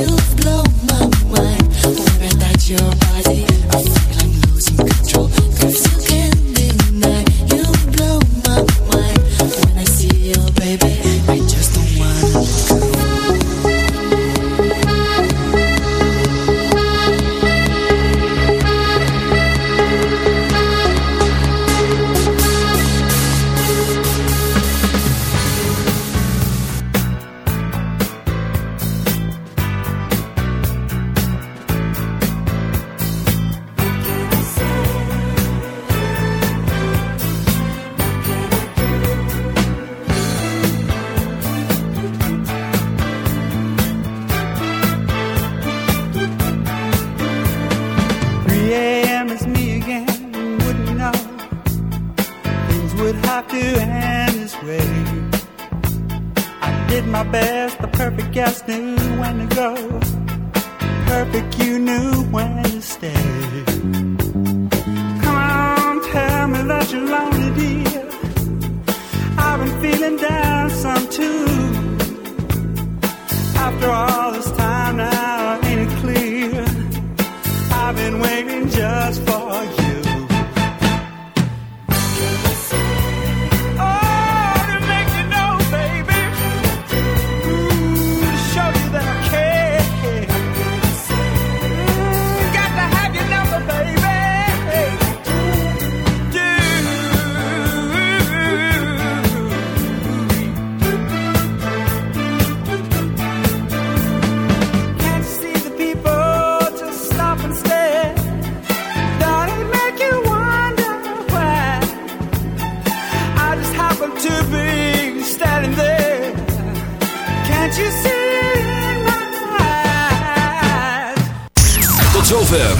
You've blown my mind. Where you're.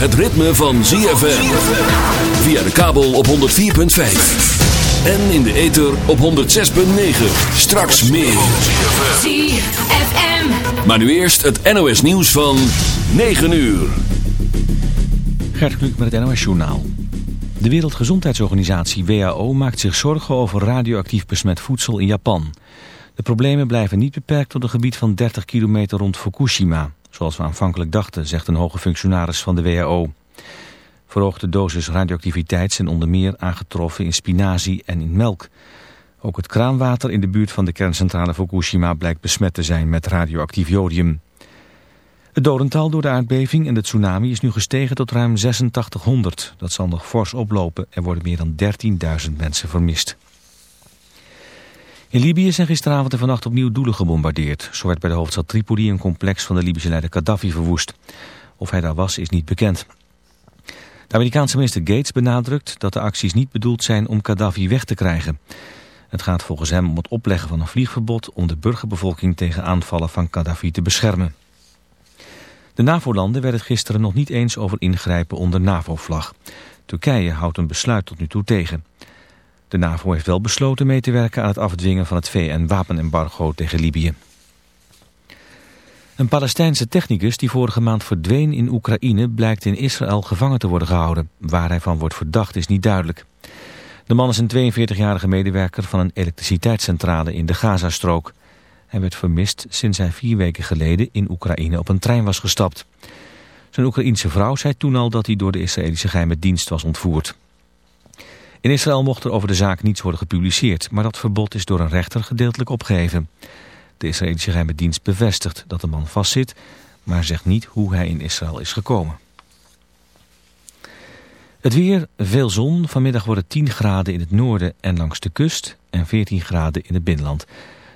Het ritme van ZFM. Via de kabel op 104.5. En in de ether op 106.9. Straks meer. ZFM. Maar nu eerst het NOS nieuws van 9 uur. Gert Kluk met het NOS journaal. De Wereldgezondheidsorganisatie WHO maakt zich zorgen over radioactief besmet voedsel in Japan. De problemen blijven niet beperkt tot een gebied van 30 kilometer rond Fukushima zoals we aanvankelijk dachten, zegt een hoge functionaris van de WHO. Verhoogde dosis radioactiviteit zijn onder meer aangetroffen in spinazie en in melk. Ook het kraanwater in de buurt van de kerncentrale Fukushima blijkt besmet te zijn met radioactief jodium. Het dodental door de aardbeving en de tsunami is nu gestegen tot ruim 8600. Dat zal nog fors oplopen. Er worden meer dan 13.000 mensen vermist. In Libië zijn gisteravond en vannacht opnieuw doelen gebombardeerd. Zo werd bij de hoofdstad Tripoli een complex van de Libische leider Gaddafi verwoest. Of hij daar was is niet bekend. De Amerikaanse minister Gates benadrukt dat de acties niet bedoeld zijn om Gaddafi weg te krijgen. Het gaat volgens hem om het opleggen van een vliegverbod om de burgerbevolking tegen aanvallen van Gaddafi te beschermen. De NAVO-landen werden het gisteren nog niet eens over ingrijpen onder NAVO-vlag. Turkije houdt een besluit tot nu toe tegen. De NAVO heeft wel besloten mee te werken aan het afdwingen van het VN-wapenembargo tegen Libië. Een Palestijnse technicus die vorige maand verdween in Oekraïne blijkt in Israël gevangen te worden gehouden. Waar hij van wordt verdacht is niet duidelijk. De man is een 42-jarige medewerker van een elektriciteitscentrale in de Gazastrook. Hij werd vermist sinds hij vier weken geleden in Oekraïne op een trein was gestapt. Zijn Oekraïense vrouw zei toen al dat hij door de Israëlische geheime dienst was ontvoerd. In Israël mocht er over de zaak niets worden gepubliceerd, maar dat verbod is door een rechter gedeeltelijk opgeheven. De Israëlische geheime dienst bevestigt dat de man vastzit, maar zegt niet hoe hij in Israël is gekomen. Het weer, veel zon. Vanmiddag worden 10 graden in het noorden en langs de kust en 14 graden in het binnenland.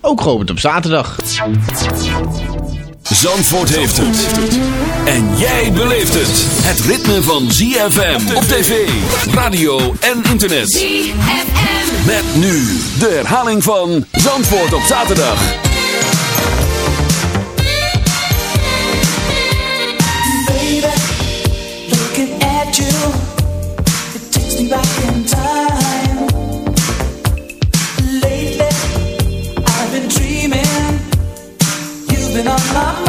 ook geopend op zaterdag. Zandvoort heeft het. En jij beleeft het. Het ritme van ZFM op tv, radio en internet. ZFM. Met nu de herhaling van Zandvoort op zaterdag. Baby, looking at you, it takes me back love.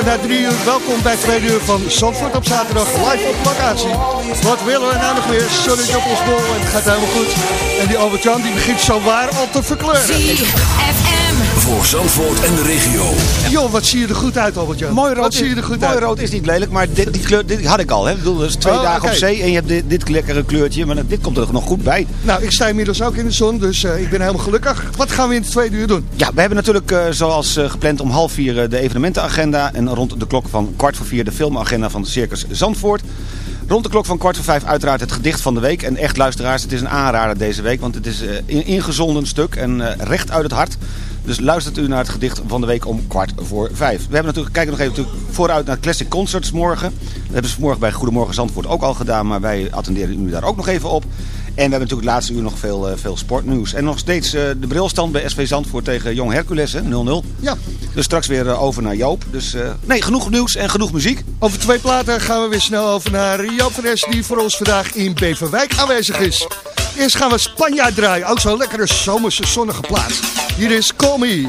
Even na drie uur. Welkom bij twee uur van Zandvoort op zaterdag live op locatie. Wat willen we nou nog meer? Zonnetje op ons bol en het gaat helemaal goed. En die Albert-Jan die begint zo waar al te verkleuren. Voor Zandvoort en de regio. Joh, wat zie je er goed uit Albert-Jan. Mooi rood, Wat zie je er goed mooi uit. rood is niet lelijk, maar dit, die kleur dit had ik al. Hè. Ik bedoel, dus twee Oh, dagen op zee en je hebt dit, dit lekkere kleurtje. Maar dit komt er nog goed bij. Nou, ik sta inmiddels ook in de zon, dus eh, ik ben helemaal gelukkig. Wat gaan we in het tweede uur doen? Ja, we hebben natuurlijk eh, zoals eh, gepland om half vier de evenementenagenda. En rond de klok van kwart voor vier de filmagenda van de Circus Zandvoort. Rond de klok van kwart voor vijf uiteraard het gedicht van de week. En echt luisteraars, het is een aanrader deze week. Want het is in ingezonden stuk en eh, recht uit het hart. Dus luistert u naar het gedicht van de week om kwart voor vijf. We hebben natuurlijk, kijken nog even natuurlijk vooruit naar Classic Concerts morgen. Dat hebben ze vanmorgen bij Goedemorgen Zandvoort ook al gedaan. Maar wij attenderen u daar ook nog even op. En we hebben natuurlijk het laatste uur nog veel, eh, veel sportnieuws. En nog steeds eh, de brilstand bij SV Zandvoort tegen Jong Hercules, hè, 0-0. Ja, Dus straks weer eh, over naar Joop. Dus nee, genoeg nieuws en genoeg muziek. over twee platen gaan we weer snel over naar Joop van Es, die voor ons vandaag in Beverwijk aanwezig is. Eerst gaan we Spanjaard draaien, ook zo'n lekkere zomerse zonnige plaats. Hier is Call.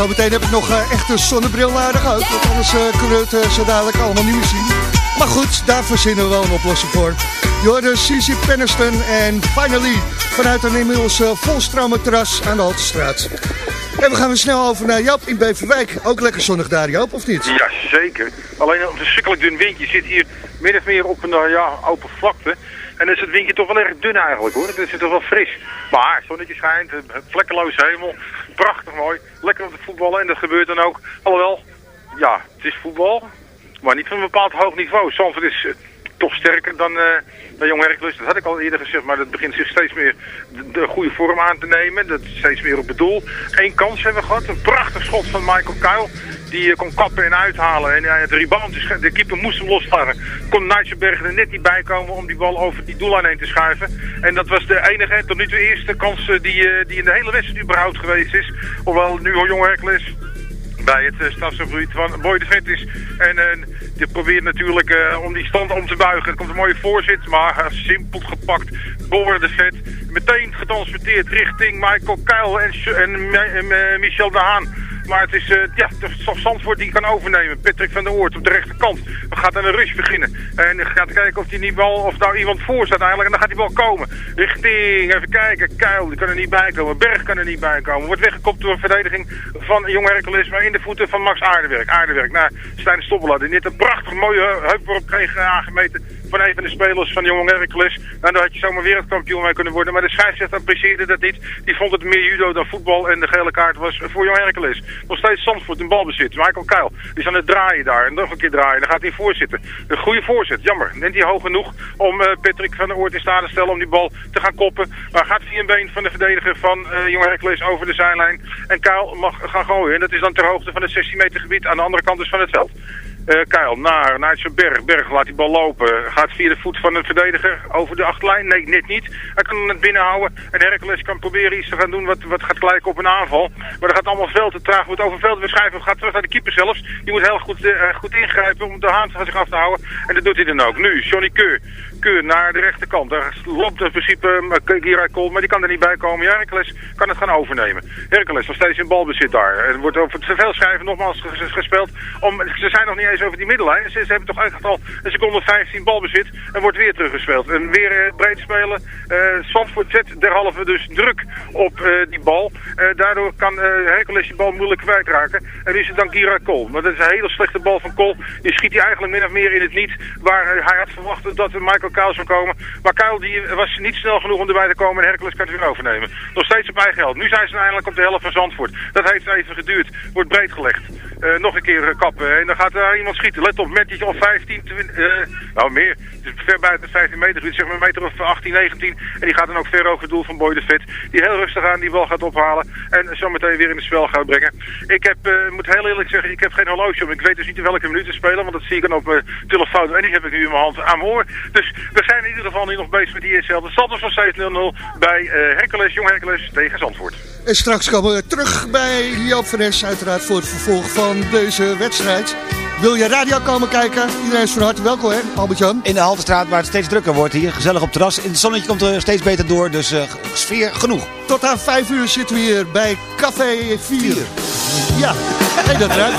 it. Ja, zo meteen heb ik nog eh, echt een zonnebril nodig ook. Want anders eh, kunnen we het eh, zo dadelijk allemaal niet meer zien. Maar goed, daar verzinnen we wel een oplossing voor. Je hoorde Cici Penniston en Finally vanuit een inmiddels volstromend terras aan de Haltestraat. En we gaan weer snel over naar Joop in Beverwijk. Ook lekker zonnig daar, Joop, of niet? Ja, zeker. Alleen een verschrikkelijk dun windje. Je zit hier min of meer op een ja, open vlakte. En dan is het windje toch wel erg dun eigenlijk hoor. Het is toch wel fris. Maar zonnetje schijnt, het vlekkeloze hemel. Prachtig mooi. Lekker om te voetballen en dat gebeurt dan ook. Alhoewel, ja, het is voetbal. Maar niet van een bepaald hoog niveau. Zandvoort is eh, toch sterker dan, eh dan Jong Hercules. Dat had ik al eerder gezegd, maar dat begint zich steeds meer de, de goede vorm aan te nemen. Dat is steeds meer op het doel. Eén kans hebben we gehad. Een prachtig schot van Michael Kuil. Die eh, kon kappen en uithalen. En uh, de rebound, de keeper moest hem loslaten. Kon Nijtsenberg er net niet bij komen om die bal over die doellijn heen te schuiven. En dat was de enige, tot nu toe eerste kans eh, die, eh, die in de hele wedstrijd überhaupt geweest is. Hoewel nu al Jong Hercules bij het uh, van Boy de Vet is. En eh, die probeert natuurlijk eh, om die stand om te buigen. Er komt een mooie voorzit, maar eh, simpel gepakt door de Vet. Meteen getransporteerd richting Michael Kuil en, en, eh, Michel de Haan. Maar het is uh, ja, Zandvoort die kan overnemen. Patrick van der Oort op de rechterkant. We gaat aan een rush beginnen. En gaat kijken of die niet of daar iemand voor staat eigenlijk. En dan gaat die bal komen. Richting, even kijken. Kuil, die kan er niet bij komen. Berg kan er niet bij komen. Wordt weggekopt door een verdediging van Jong Hercules. Maar in de voeten van Max Aardewerk. Aardewerk naar Stijn Stoppelaar. Die net een prachtig mooie heupworp kreeg eh, aangemeten van een van de spelers van Jong Hercules. Nou, dan had je zomaar wereldkampioen mee kunnen worden. Maar de scheidsrechter apprecieerde dat niet. Die vond het meer judo dan voetbal. En de gele kaart was voor Jong Hercules. Nog steeds Zandvoort in balbezit. Michael die is aan het draaien daar. En nog een keer draaien. Dan gaat hij voorzitten. Een goede voorzet. Jammer. Neemt hij hoog genoeg om uh, Patrick van der Oort in staat te stellen om die bal te gaan koppen. Maar gaat via een been van de verdediger van uh, Jong Hercules over de zijlijn. En Kuil mag gaan gooien. En dat is dan ter hoogte van het 16 meter gebied aan de andere kant dus van het veld. Uh, Kuil naar, naar zijn berg. Berg laat die bal lopen. Gaat via de voet van een verdediger over de achterlijn. Nee, net niet. Hij kan het binnenhouden. En Hercules kan proberen iets te gaan doen wat, wat gaat gelijken op een aanval. Maar dat gaat allemaal veel te traag. Wordt over veel te verschuiven. Gaat terug naar de keeper zelfs. Die moet heel goed, uh, goed ingrijpen om de haan zich af te houden. En dat doet hij dan ook. Nu, Johnny Keur. Naar de rechterkant. Daar loopt in principe uh, Gira Kool, maar die kan er niet bij komen. Ja, Hercules kan het gaan overnemen. Hercules nog steeds in balbezit daar. Er wordt over te veel schrijven nogmaals gespeeld. Om, ze zijn nog niet eens over die middellijn. Ze, hebben toch eigenlijk al een seconde 15 balbezit en wordt weer teruggespeeld. En weer uh, breed spelen. Uh, Zandvoort zet derhalve dus druk op uh, die bal. daardoor kan Hercules die bal moeilijk kwijtraken. En is het dan Gira Kool. Maar dat is een hele slechte bal van Kool. Die schiet hij eigenlijk min of meer in het niet. Waar hij had verwacht dat Michael Kuil zou komen. Maar Kuil die was niet snel genoeg om erbij te komen. En Hercules kan het weer overnemen. Nog steeds op eigen geld. Nu zijn ze eindelijk op de helft van Zandvoort. Dat heeft even geduurd. Wordt breed gelegd. nog een keer kappen. En dan gaat er iemand schieten. Let op, met of 15, 20, uh, nou meer. Dus ver buiten de 15 meter, zeg maar meter of 18, 19. En die gaat dan ook ver over het doel van Boy de Vet. Die heel rustig aan die bal gaat ophalen. En zo meteen weer in het spel gaat brengen. Ik heb, uh, moet heel eerlijk zeggen, ik heb geen horloge om. Ik weet dus niet in welke minuten spelen, want dat zie ik dan op mijn telefoon. En die heb ik nu in mijn hand aan mijn oor. Dus we zijn in ieder geval nu nog bezig met die ESL. De stand is nog steeds 0-0 bij uh, Hercules, Jong Hercules tegen Zandvoort. En straks komen we terug bij Joop van Es, uiteraard voor het vervolg van deze wedstrijd. Wil je radio komen kijken? Iedereen is van harte welkom, hè, Albert-Jan? In de Haltestraat, waar het steeds drukker wordt hier. Gezellig op terras. Het zonnetje komt er steeds beter door, dus uh, sfeer genoeg. Tot aan 5 uur zitten we hier bij Café 4. Ja, hey, dat ruikt.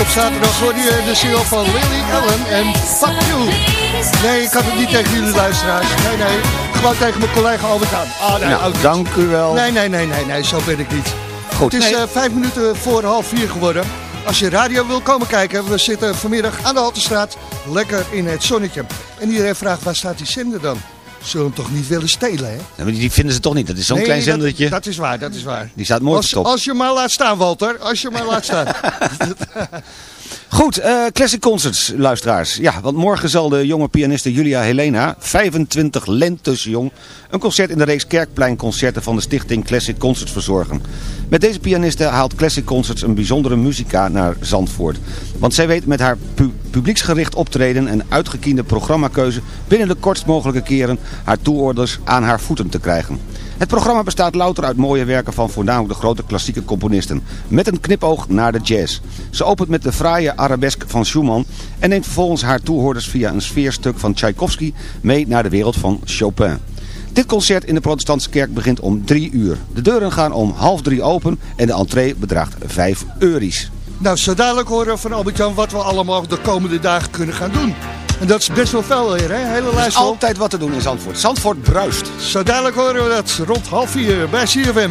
Op zaterdag hoorde je de single van Lily Allen en Fuck You. Nee, ik had het niet tegen jullie luisteraars. Nee, nee. Gewoon tegen mijn collega Albert aan. Ah, nee, Nou, dank u wel. Nee, nee, nee, nee, nee, zo ben ik niet. Goed. Het is Nee. eh, vijf minuten voor half vier geworden. Als je radio wil komen kijken, we zitten vanmiddag aan de Haltestraat, lekker in het zonnetje. En iedereen vraagt, waar staat die zender dan? Zullen hem toch niet willen stelen, hè? Maar die vinden ze toch niet. Dat is zo'n Nee, klein dat- zendertje. Dat, is waar, dat is waar. Die staat mooi Als, verstopt. als je maar laat staan, Walter. Als je maar laat staan. Goed, eh, Classic Concerts, luisteraars. Ja, want morgen zal de jonge pianiste Julia Helena, 25 lentes jong, een concert in de reeks Kerkpleinconcerten van de stichting Classic Concerts verzorgen. Met deze pianiste haalt Classic Concerts een bijzondere muzika naar Zandvoort. Want zij weet met haar pu- publieksgericht optreden en uitgekiende programmakeuze binnen de kortst mogelijke keren haar toeorders aan haar voeten te krijgen. Het programma bestaat louter uit mooie werken van voornamelijk de grote klassieke componisten. Met een knipoog naar de jazz. Ze opent met de fraaie arabesk van Schumann en neemt vervolgens haar toehoorders via een sfeerstuk van Tchaikovsky mee naar de wereld van Chopin. Dit concert in de protestantse kerk begint om drie uur. De deuren gaan om half drie open en de entree bedraagt vijf euro's. Nou, zo dadelijk horen we van Albert-Jan wat we allemaal de komende dagen kunnen gaan doen. En dat is best wel veel weer, hè? Hele lijst altijd wat te doen in Zandvoort. Zandvoort bruist. Zo dadelijk horen we dat rond half vier bij CFM.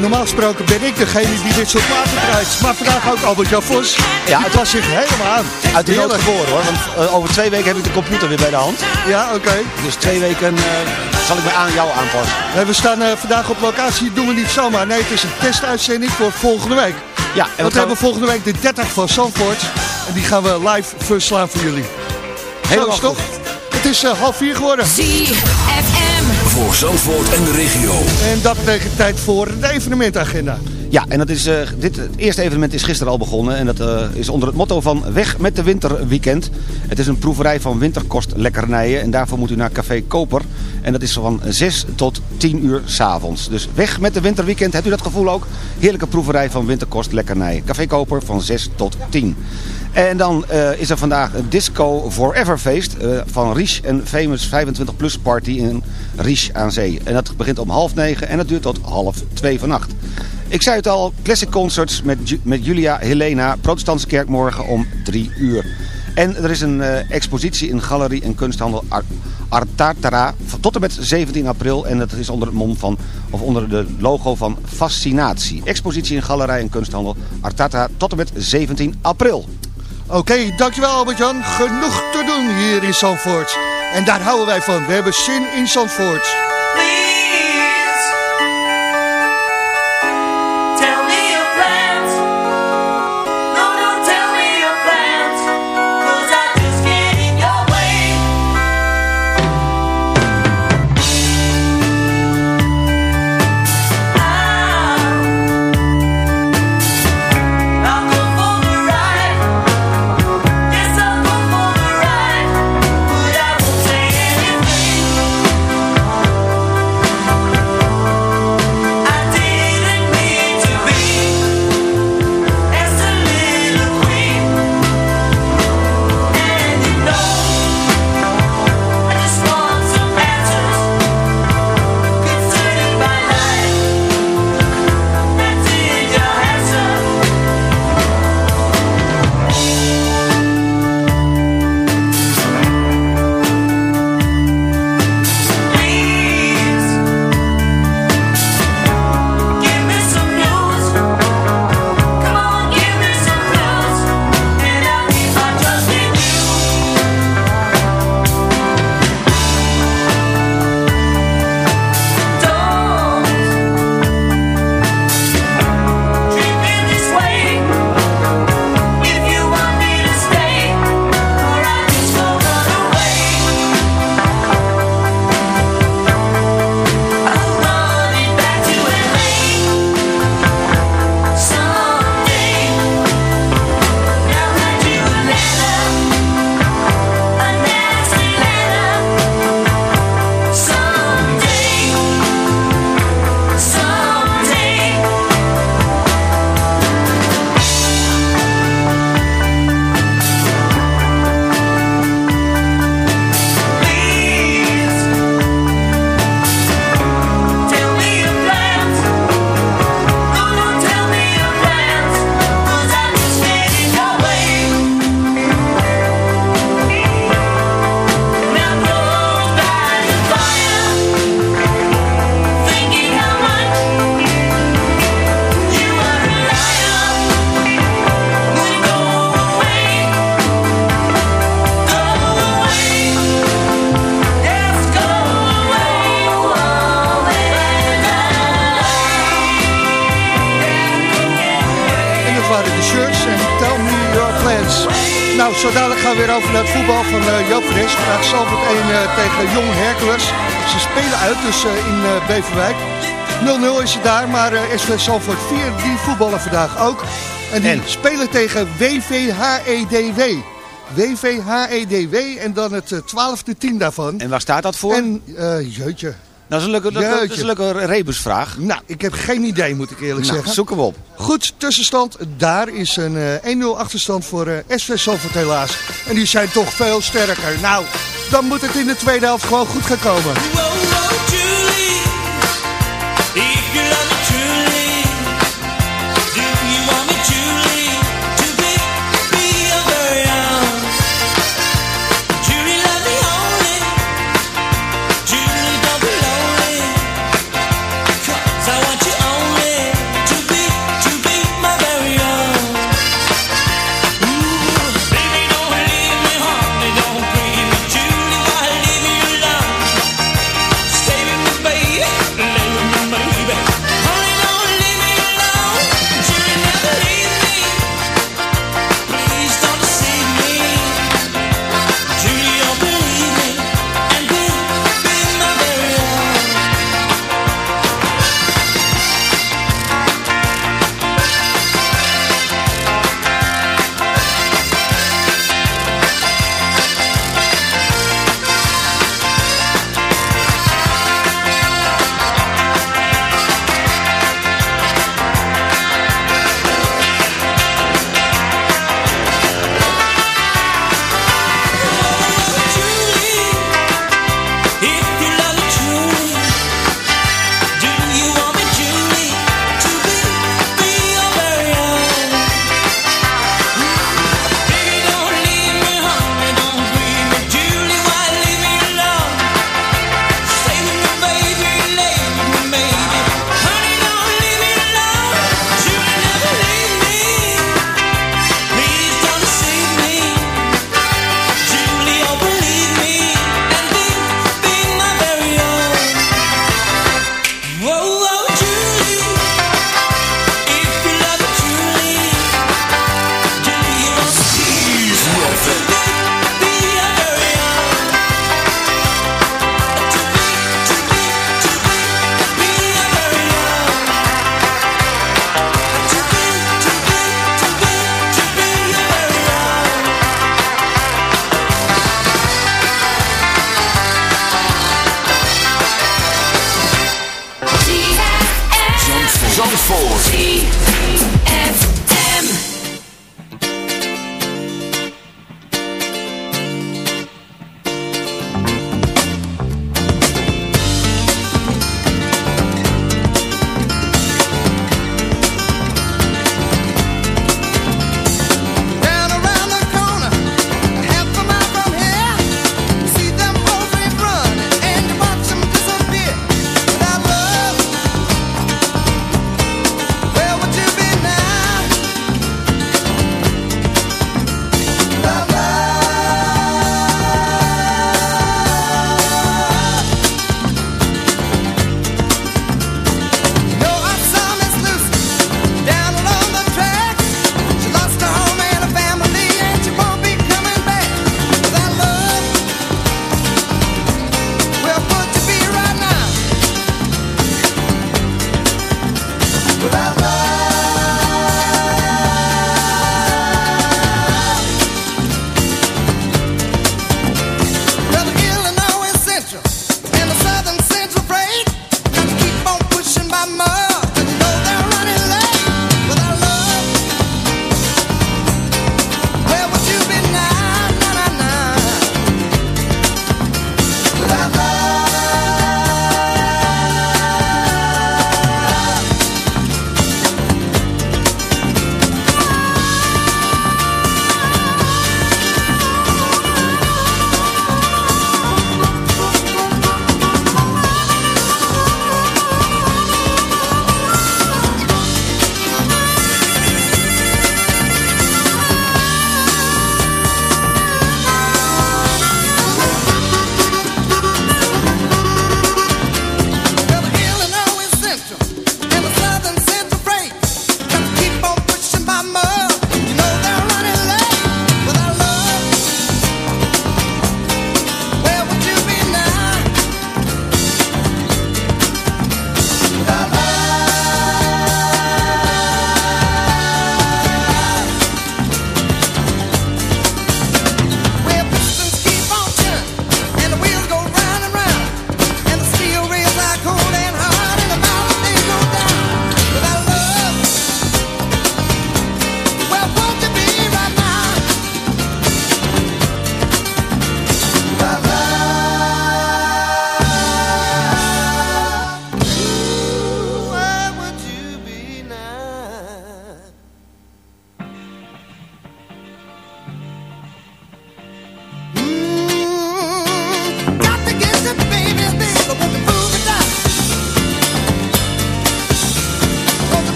Normaal gesproken ben ik degene die dit soort platen draait. Maar vandaag ook Albert-Jan Vos. Ja, het was zich helemaal aan. Uit de nood Heerlijk. geboren hoor, want eh, over twee weken heb ik de computer weer bij de hand. Ja, oké. Dus twee weken eh, zal ik me aan jou aanpassen. Eh, We staan eh, vandaag op locatie, doen we niet zomaar. Nee, het is een testuitzending voor volgende week. Ja, en Want wat we hebben volgende week de 30 van Zandvoort. En die gaan we live verslaan voor jullie. Helemaal toch? Het is eh, half vier geworden. ZFM. Voor Zandvoort en de regio. En dat betekent tijd voor de evenementagenda. Ja, en dat is, eh, dit, het eerste evenement is gisteren al begonnen. En dat eh, is onder het motto van Weg met de Winterweekend. Het is een proeverij van winterkostlekkernijen. En daarvoor moet u naar Café Koper. En dat is van 6 tot 10 uur s'avonds. Dus weg met de Winterweekend. Hebt u dat gevoel ook? Heerlijke proeverij van winterkostlekkernijen. Café Koper van 6 tot 10. En dan eh, is er vandaag een Disco Forever feest eh, van Riche en Famous 25 Plus Party in Riche aan Zee. En dat begint om half negen en dat duurt tot half twee vannacht. Ik zei het al, Classic Concerts met, met Julia Helena, Protestantse Kerk morgen om drie uur. En er is een eh, expositie in Galerie en Kunsthandel Ar Artatara tot en met 17 april. En dat is onder het mom van, of onder de logo van Fascinatie. Expositie in Galerij en Kunsthandel Artata tot en met 17 april. Oké, dankjewel Albert-Jan. Genoeg te doen hier in Zandvoort. En daar houden wij van. We hebben zin in Zandvoort. Nou, zo dadelijk gaan we weer over naar het voetbal van eh Joop Fres. Vandaag Zandvoort 1 eh, tegen Jong Hercules. Ze spelen uit, dus eh, in Beverwijk. 0-0 is het daar, maar SV Zandvoort 4, die voetballen vandaag ook. En die spelen tegen WVHEDW. WVHEDW en dan het twaalfde team daarvan. En waar staat dat voor? En, jeutje. Dat is een leuke, dat, dat is Jeetje. een leuke rebusvraag. Nou, ik heb geen idee, moet ik eerlijk Nou, zeggen. zoek hem op. Goed, tussenstand. Daar is een eh, 1-0 achterstand voor eh SV Zandvoort helaas. En die zijn toch veel sterker. Nou, dan moet het in de tweede helft gewoon goed gaan komen.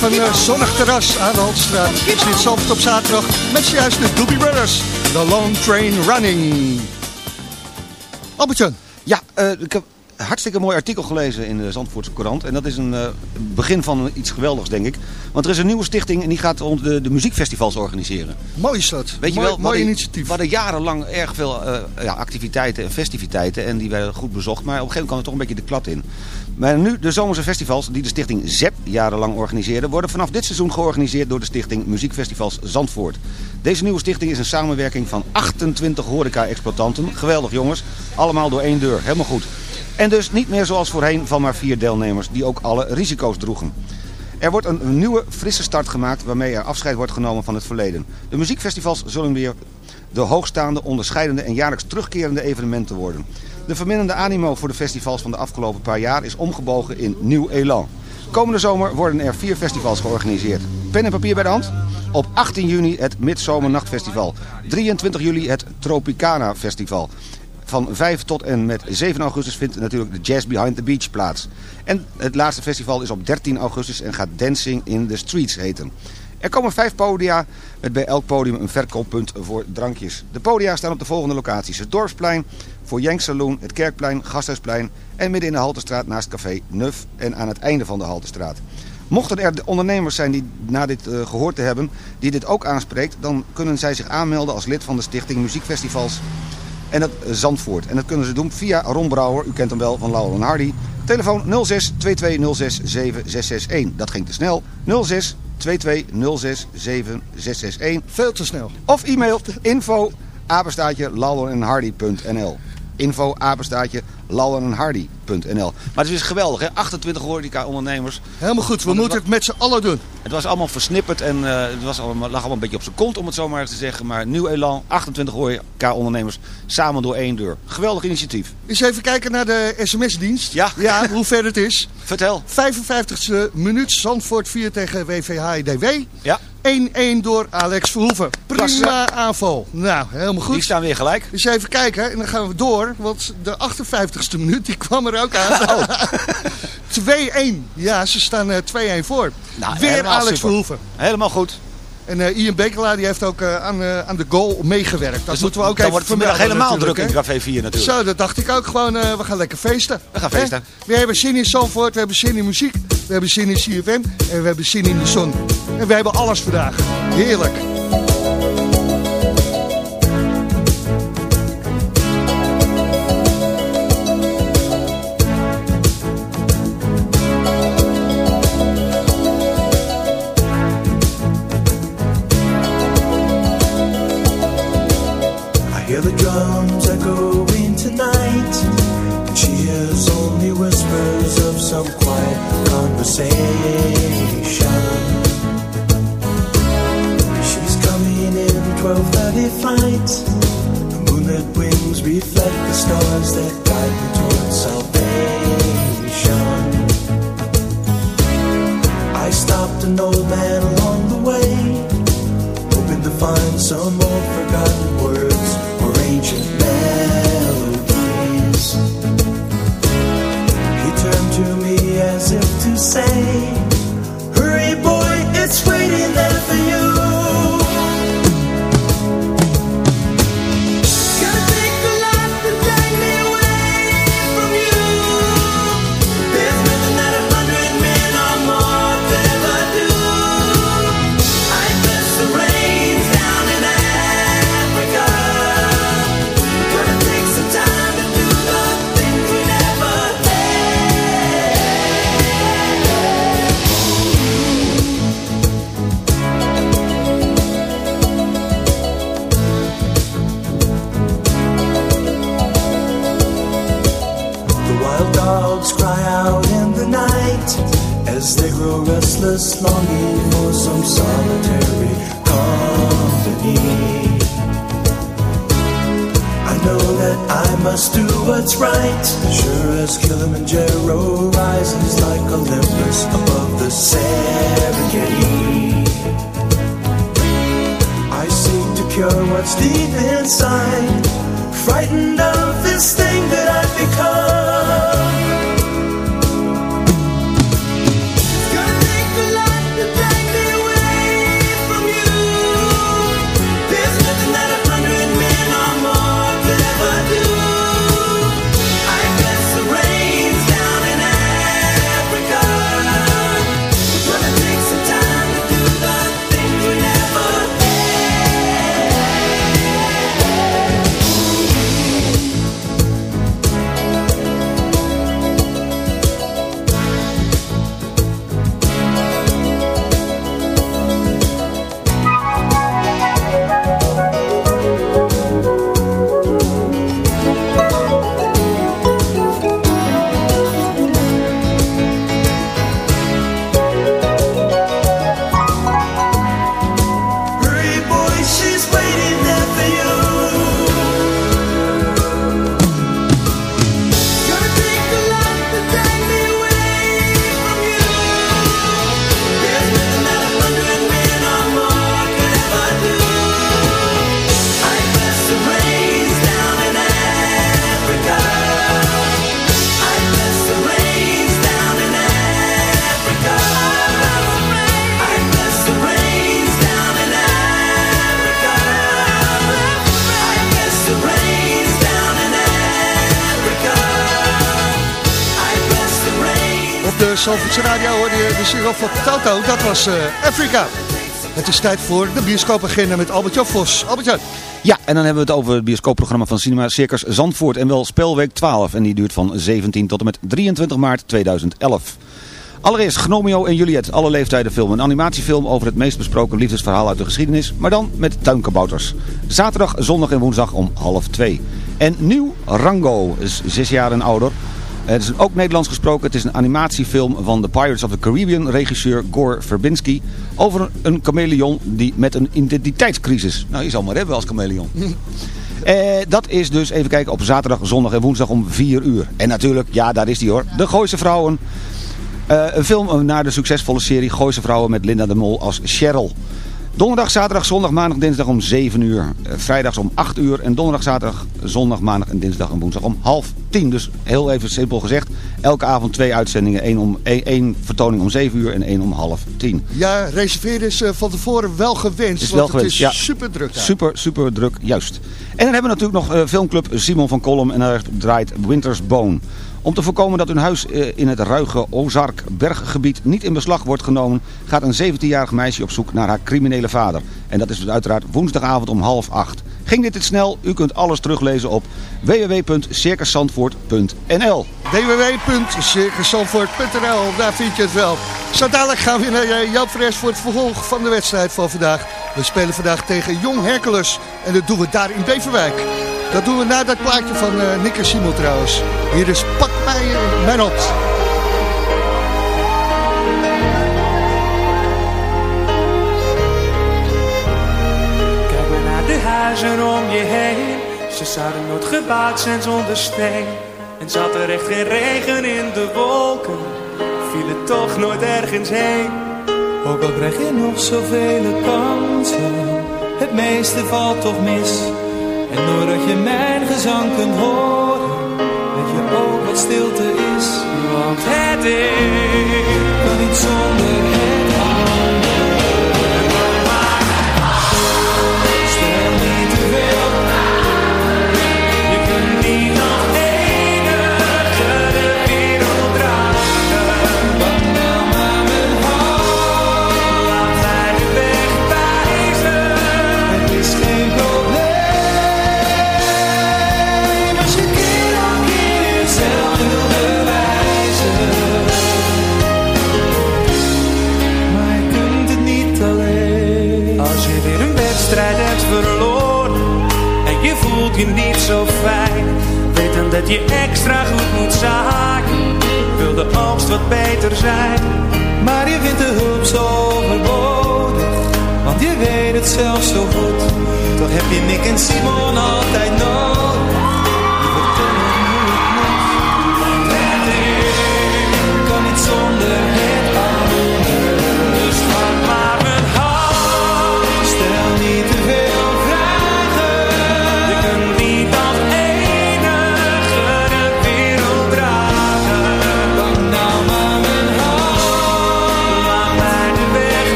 Vanaf een eh, zonnig terras aan de Haltestraat. Zit Zandvoort op zaterdag met zojuist de Doobie Brothers. The Long Train Running. Albertje. Ja, eh, ik heb hartstikke mooi artikel gelezen in de Zandvoortse Courant. En dat is een eh, begin van iets geweldigs, denk ik. Want er is een nieuwe stichting en die gaat de, de muziekfestivals organiseren. Mooi is dat. Weet je mooi, wel, we mooi hadden- initiatief. We hadden jarenlang erg veel eh, ja, activiteiten en festiviteiten. En die werden goed bezocht. Maar op een gegeven moment kwam er toch een beetje de klad in. Maar nu, de zomerse festivals die de stichting ZEP jarenlang organiseerde... worden vanaf dit seizoen georganiseerd door de stichting Muziekfestivals Zandvoort. Deze nieuwe stichting is een samenwerking van 28 horeca-exploitanten. Geweldig jongens. Allemaal door één deur. Helemaal goed. En dus niet meer zoals voorheen van maar vier deelnemers die ook alle risico's droegen. Er wordt een nieuwe, frisse start gemaakt waarmee er afscheid wordt genomen van het verleden. De muziekfestivals zullen weer de hoogstaande, onderscheidende en jaarlijks terugkerende evenementen worden. De verminderde animo voor de festivals van de afgelopen paar jaar is omgebogen in nieuw elan. Komende zomer worden er vier festivals georganiseerd. Pen en papier bij de hand? Op 18 juni het Midzomernachtfestival. 23 juli het Tropicana Festival. Van 5 tot en met 7 augustus vindt natuurlijk de Jazz Behind the Beach plaats. En het laatste festival is op 13 augustus en gaat Dancing in the Streets heten. Er komen vijf podia met bij elk podium een verkooppunt voor drankjes. De podia staan op de volgende locaties. Het Dorpsplein, voor Jenk Saloon, het Kerkplein, Gasthuisplein en midden in de Haltestraat naast Café Nuf en aan het einde van de Haltestraat. Mochten er de ondernemers zijn die na dit eh, gehoord te hebben, die dit ook aanspreekt, dan kunnen zij zich aanmelden als lid van de stichting Muziekfestivals en het Zandvoort. En dat kunnen ze doen via Ron Brouwer, u kent hem wel van Laurel en Hardy. Telefoon 06 2206 7661. Dat ging te snel. 06 2206 7661. Veel te snel. Of e-mail info apenstaatje lauwerenhardy.nl Info apenstaatje lauwerenhardy.nl Maar het is geweldig hè, 28 horeca-ondernemers. Helemaal goed, we het moeten het met z'n allen doen. Het was allemaal versnipperd en eh, het was allemaal, lag allemaal een beetje op zijn kont om het zo maar te zeggen. Maar nieuw elan, 28 horeca-ondernemers samen door één deur. Geweldig initiatief. Eens even kijken naar de sms-dienst. Ja. Ja, hoe ver het is. Vertel. 55ste minuut, Zandvoort 4 tegen WVHDW. Ja. 1-1 door Alex Verhoeven. Prima aanval. Nou, helemaal goed. Die staan weer gelijk. Dus even kijken en dan gaan we door, want de 58ste minuut die kwam er ook aan. Oh. 2-1. Ja, ze staan eh, 2-1 voor. Nou, Weer Alex super. Verhoeven. Helemaal goed. En eh, Ian Bekelaar die heeft ook eh, aan, eh, aan de goal meegewerkt. Dat Dus moeten we ook dan even wordt het vanmiddag helemaal druk in Café 4 hè. natuurlijk. Zo, dat dacht ik ook gewoon. we gaan lekker feesten. We gaan Hè? feesten. We hebben zin in Zandvoort, we hebben zin in muziek, we hebben zin in CFM en we hebben zin in de zon. En we hebben alles vandaag. Heerlijk. Seek to cure what's deep inside, frightened of this thing that I've become. Zalvoortse Radio hoorde je de single van Toto. Dat was eh, Afrika. Het is tijd voor de bioscoopagenda met Albert-Jan. Albert-Jan. Ja, en dan hebben we het over het bioscoopprogramma van Cinema Circus Zandvoort. En wel Spelweek 12. En die duurt van 17 tot en met 23 maart 2011. Allereerst Gnomeo en Juliet, alle leeftijden film. Een animatiefilm over het meest besproken liefdesverhaal uit de geschiedenis. Maar dan met tuinkabouters. Zaterdag, zondag en woensdag om half twee. En nieuw Rango, is zes jaar en ouder. Het is ook Nederlands gesproken. Het is een animatiefilm van de Pirates of the Caribbean regisseur Gore Verbinski. Over een chameleon die met een identiteitscrisis. Nou, je zal maar hebben als chameleon. Eh, dat is dus, even kijken, op zaterdag, zondag en woensdag om 4 uur. En natuurlijk, ja, daar is die hoor. De Gooise Vrouwen. Eh, een film naar de succesvolle serie Gooise Vrouwen met Linda de Mol als Cheryl. Donderdag, zaterdag, zondag, maandag, dinsdag om 7 uur. Eh, vrijdags om 8 uur. En donderdag, zaterdag, zondag, maandag en dinsdag en woensdag om half 10. Dus heel even simpel gezegd. Elke avond twee uitzendingen. één, om, één, één vertoning om 7 uur en één om half 10. Ja, reserveren is eh, van tevoren wel gewenst. Is wel want gewenst, het ja. is super druk daar. Super, super druk, juist. En dan hebben we natuurlijk nog eh, filmclub Simon van Kolm en daar draait Winter's Bone. Om te voorkomen dat hun huis eh, in het ruige Ozark berggebied niet in beslag wordt genomen, gaat een 17-jarig meisje op zoek naar haar criminele vader. En dat is dus uiteraard woensdagavond om half acht. Ging dit te snel? U kunt alles teruglezen op www.circuszandvoort.nl www.circuszandvoort.nl, daar vind je het wel. Zo dadelijk gaan we naar eh, Joop Fres voor het vervolg van de wedstrijd van vandaag. We spelen vandaag tegen Jong Hercules en dat doen we daar in Beverwijk. Dat doen we na dat plaatje van eh Nick Simon trouwens. Hier is Pak mij mijn hand. Kijk maar naar de huizen om je heen. Ze zouden nooit gebouwd zijn zonder steen. En zat er echt geen regen in de wolken, viel het toch nooit ergens heen. Ook al krijg je nog zoveel kansen, het meeste valt toch mis. En doordat je mijn gezang kunt horen, weet je ook wat stilte is. Want het is dat je extra goed moet zaaien. Wil de oogst wat beter zijn, maar je vindt de hulp zo overbodig, want je weet het zelf zo goed. Toch heb je Nick en Simon altijd nodig.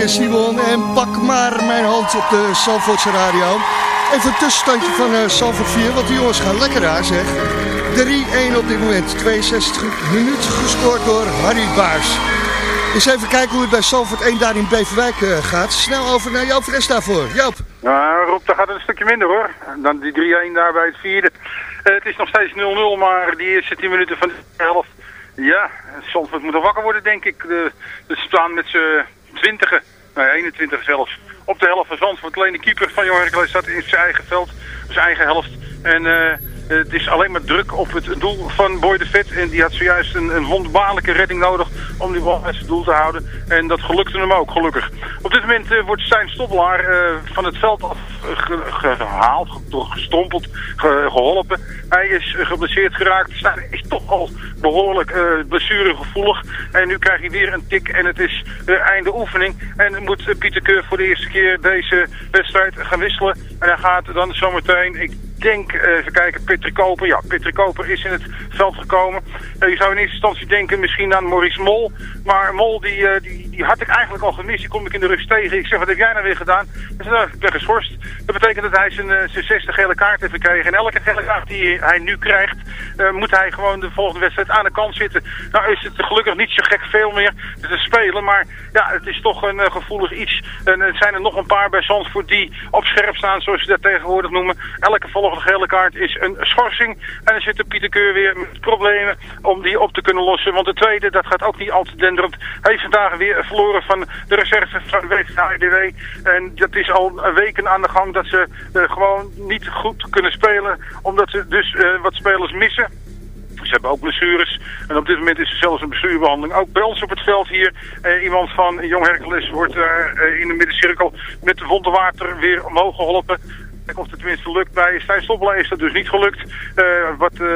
En Simon en pak maar mijn hand op de Zalvoortse radio. Even een tussenstandje van uh, Zalvoort 4, want die jongens gaan lekker daar zeg. 3-1 op dit moment, 62 minuten gescoord door Harry Baars. Eens even kijken hoe het bij Salford 1 daar in Beverwijk eh, gaat. Snel over naar Joop Fres daarvoor. Joop. Nou, Rob, dat gaat een stukje minder hoor. Dan die 3-1 daar bij het vierde. Eh, het is nog steeds 0-0, maar die eerste 10 minuten van de helft. Ja, Zandvoort moet er wakker worden, denk ik. De, staan met z'n 20, nee, 21 zelfs. Op de helft van Zandvoort. Alleen de keeper van Jong Hercules staat in zijn eigen veld, zijn eigen helft. En eh, het is alleen maar druk op het doel van Boy de Vet. En die had zojuist een, een wonderbaarlijke redding nodig om die bal bij zijn doel te houden. En dat gelukte hem ook, gelukkig. Op dit moment eh, wordt Stijn Stoppelaar eh, van het veld af eh, ge- gehaald, ge- gestrompeld, ge- geholpen. Hij is geblesseerd geraakt. Stijn is toch al behoorlijk eh blessuregevoelig. En nu krijgt hij weer een tik en het is einde oefening. En moet Pieter Keur voor de eerste keer deze wedstrijd gaan wisselen. En hij gaat dan zometeen, ik denk, eh, even kijken, Patrick Koper. Ja, Patrick Koper is in het veld gekomen. Eh, je zou in eerste instantie denken misschien aan Maurice Mol. Maar Mol, die, eh, die, die had ik eigenlijk al gemist. Die kom ik in de rust tegen. Ik zeg, wat heb jij nou weer gedaan? Hij zei, nou, ik ben geschorst. Dat betekent dat hij zijn, eh, zijn zesde gele kaart heeft gekregen. En elke gele kaart die hij nu krijgt, eh, moet hij gewoon de volgende wedstrijd aan de kant zitten. Nou is het gelukkig niet zo gek veel meer te spelen. Maar ja, het is toch een eh, gevoelig iets. En er zijn er nog een paar bij Zandvoort die op scherp staan, zoals ze dat tegenwoordig noemen. Elke volgende gele kaart is een schorsing. En dan zit de Pieter Keur weer met problemen om die op te kunnen lossen. Want de tweede, dat gaat ook niet al te denderend. Heeft vandaag weer verloren van de reserve van de WTHDW. En dat is al weken aan de gang dat ze eh, gewoon niet goed kunnen spelen. Omdat ze dus eh, wat spelers missen. Ze hebben ook blessures. En op dit moment is er zelfs een blessurebehandeling. Ook bij ons op het veld hier. Eh, iemand van Jong Hercules wordt eh, eh, in de middencirkel met wonderwater weer omhoog geholpen. Of het tenminste lukt bij Stijn Stoppela is dat dus niet gelukt. Eh, wat eh,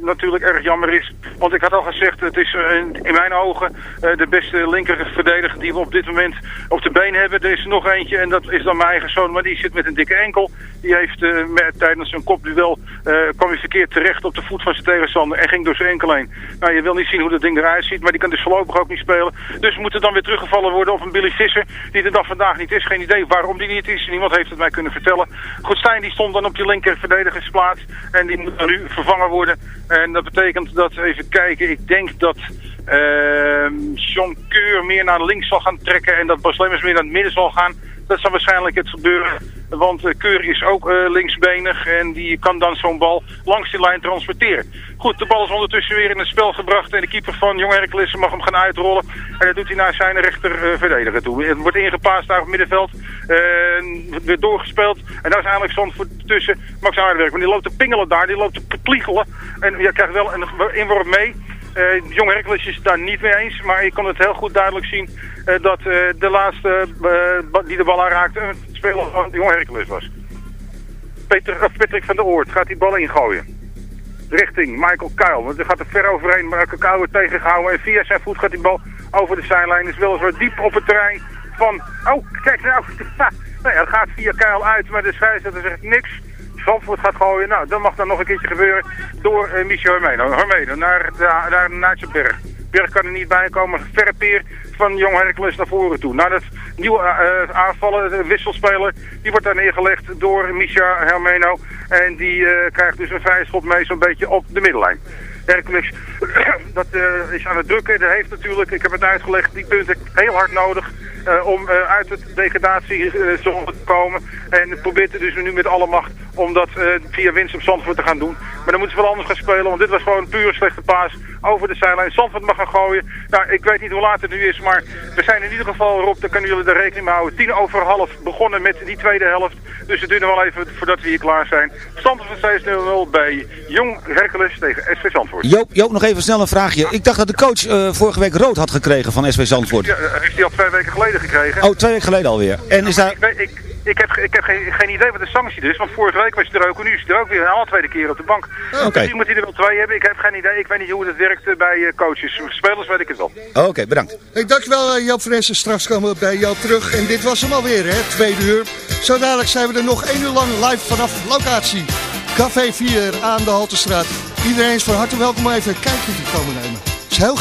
natuurlijk erg jammer is. Want ik had al gezegd, het is eh, in, mijn ogen de beste linkerverdediger die we op dit moment op de been hebben. Er is nog eentje en dat is dan mijn eigen zoon. Maar die zit met een dikke enkel. Die heeft met, tijdens een kopduel kwam hij verkeerd terecht op de voet van zijn tegenstander. En ging door zijn enkel heen. Nou, je wil niet zien hoe dat ding eruit ziet. Maar die kan dus voorlopig ook niet spelen. Dus moet er dan weer teruggevallen worden op een Billy Visser. Die er dan vandaag niet is. Geen idee waarom die niet is. Niemand heeft het mij kunnen vertellen. Goed, Stijn die stond dan op die linker verdedigersplaats. En die moet nu vervangen worden. En dat betekent dat, even kijken, ik denk dat John Keur meer naar links zal gaan trekken. En dat Bas Lemmers meer naar het midden zal gaan. Dat zal waarschijnlijk het gebeuren. Want eh, Keur is ook eh, linksbenig. En die kan dan zo'n bal langs die lijn transporteren. Goed, de bal is ondertussen weer in het spel gebracht. En de keeper van Jong Hercules mag hem gaan uitrollen. En dat doet hij naar zijn rechter eh, verdediger toe. Het wordt ingepaast daar op het middenveld. Eh, weer doorgespeeld. En daar is eigenlijk Zandvoort tussen Max Aardewerk. Maar die loopt te pingelen daar. Die loopt te pliegelen. En je krijgt wel een inworp mee. Eh Jong Hercules is het daar niet mee eens. Maar je kon het heel goed duidelijk zien eh, dat eh, de laatste die de bal aanraakte een speler van Jong Hercules was. Peter, Patrick van der Oort gaat die bal ingooien. Richting Michael Kuil. Want hij gaat er ver overheen. Maar Kuil wordt tegengehouden. En via zijn voet gaat die bal over de zijlijn. Is weliswaar diep op het terrein van... Oh, kijk nou. nou het gaat via Kuil uit. Maar de scheidsrechter zegt niks. Zandvoort gaat gooien. Nou, dat mag dan nog een keertje gebeuren door eh, Michel Hermeno. Hermeno naar, de- naar Naartje Berg. Kan er niet bij komen. Verre peer van Jong Hercules naar voren toe. Nou, dat nieuwe eh, aanvallen, de wisselspeler, die wordt daar neergelegd door Micha Hermeno. En die eh, krijgt dus een vrije schot mee zo'n beetje op de middellijn. Hercules, dat eh, is aan het drukken. Dat heeft natuurlijk, ik heb het uitgelegd, die punten heel hard nodig eh, om eh, uit de degradatiezone te komen. En probeert het dus nu met alle macht om dat eh, via winst op Zandvoort te gaan doen. Maar dan moeten ze wel anders gaan spelen, want dit was gewoon een puur slechte paas over de zijlijn. Zandvoort mag gaan gooien. Nou, ik weet niet hoe laat het nu is, maar we zijn in ieder geval, Rob, daar kunnen jullie er rekening mee houden. Tien over half begonnen met die tweede helft. Dus het duurt nog wel even voordat we hier klaar zijn. Stand van steeds 0-0 bij Jong Hercules tegen SV Zandvoort. Joop, Joop, nog even snel een vraagje. Ik dacht dat de coach eh, vorige week rood had gekregen van SV Zandvoort. Ja, eh, heeft hij al twee weken geleden gekregen. Oh, twee weken geleden alweer. En is daar... Ik, ik, ik heb, ik heb geen, geen idee wat de sanctie is, want vorige week was hij er ook en nu is hij er ook weer een alle tweede keer op de bank. Oké. Misschien moet hij er wel twee hebben, ik heb geen idee. Ik weet niet hoe dat werkt bij eh, coaches. Spelers weet ik het wel. Oké, bedankt. Hey, dankjewel eh, Joop van Essen. Straks komen we bij jou terug. En dit was hem alweer, hè? Tweede uur. Zo dadelijk zijn we er nog één uur lang live vanaf locatie. Café 4 aan de Haltestraat. Iedereen is van harte welkom om even een kijkje te komen nemen. is heel